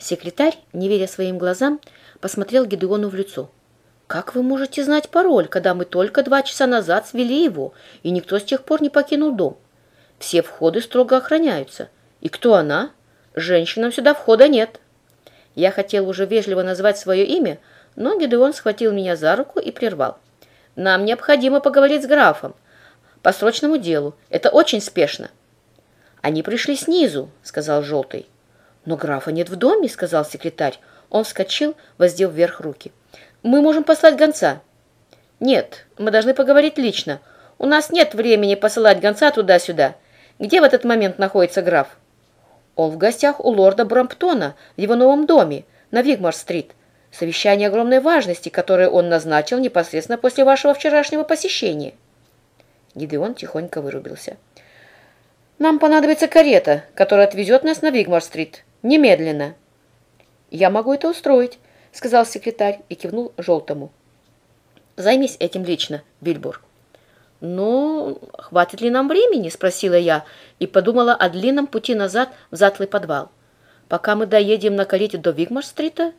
Секретарь, не веря своим глазам, посмотрел Гедеону в лицо. «Как вы можете знать пароль, когда мы только два часа назад свели его, и никто с тех пор не покинул дом? Все входы строго охраняются. И кто она? Женщинам сюда входа нет». Я хотел уже вежливо назвать свое имя, но Гедеон схватил меня за руку и прервал. «Нам необходимо поговорить с графом. По срочному делу. Это очень спешно». «Они пришли снизу», — сказал Желтый. «Но графа нет в доме», — сказал секретарь. Он вскочил, воздел вверх руки. «Мы можем послать гонца». «Нет, мы должны поговорить лично. У нас нет времени посылать гонца туда-сюда. Где в этот момент находится граф?» «Он в гостях у лорда Брамптона в его новом доме на Вигмар-стрит. Совещание огромной важности, которое он назначил непосредственно после вашего вчерашнего посещения». Гидеон тихонько вырубился. «Нам понадобится карета, которая отвезет нас на Вигмар-стрит. Немедленно!» «Я могу это устроить», — сказал секретарь и кивнул желтому. «Займись этим лично, Бильбур». «Ну, хватит ли нам времени?» — спросила я и подумала о длинном пути назад в затлый подвал. «Пока мы доедем на карете до Вигмар-стрита?»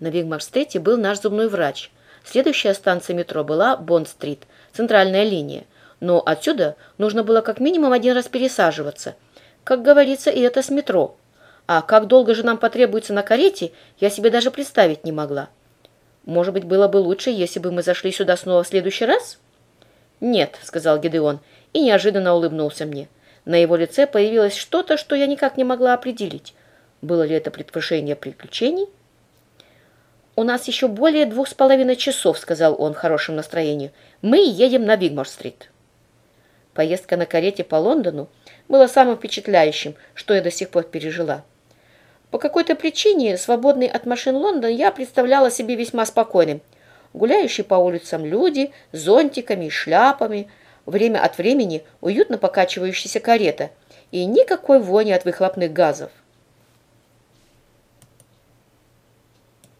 На Вигмар-стрите был наш зубной врач. Следующая станция метро была Бонд-стрит, центральная линия. Но отсюда нужно было как минимум один раз пересаживаться. Как говорится, и это с метро. А как долго же нам потребуется на карете, я себе даже представить не могла. Может быть, было бы лучше, если бы мы зашли сюда снова в следующий раз? «Нет», — сказал Гедеон, и неожиданно улыбнулся мне. На его лице появилось что-то, что я никак не могла определить. Было ли это предвкушение приключений? «У нас еще более двух с половиной часов», — сказал он в хорошем настроении. «Мы едем на Вигмор-стрит». Поездка на карете по Лондону была самым впечатляющим, что я до сих пор пережила. По какой-то причине, свободный от машин Лондон, я представляла себе весьма спокойным. Гуляющие по улицам люди с зонтиками и шляпами, время от времени уютно покачивающаяся карета и никакой вони от выхлопных газов.